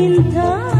cinta